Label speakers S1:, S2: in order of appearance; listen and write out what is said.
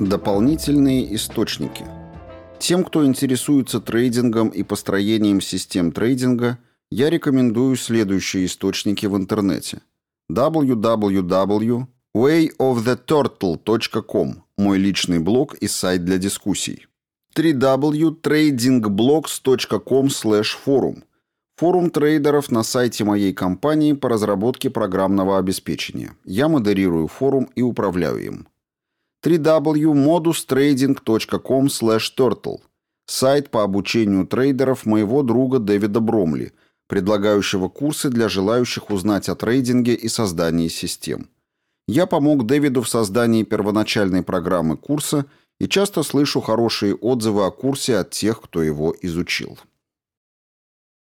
S1: Дополнительные источники. Тем, кто интересуется трейдингом и построением систем трейдинга, я рекомендую следующие источники в интернете. www.wayoftheturtle.com – мой личный блог и сайт для дискуссий. www.tradingblogs.com форум Форум трейдеров на сайте моей компании по разработке программного обеспечения. Я модерирую форум и управляю им www.modustrading.com turtle сайт по обучению трейдеров моего друга Дэвида Бромли, предлагающего курсы для желающих узнать о трейдинге и создании систем. Я помог Дэвиду в создании первоначальной программы курса и часто слышу хорошие отзывы о курсе от тех, кто его изучил.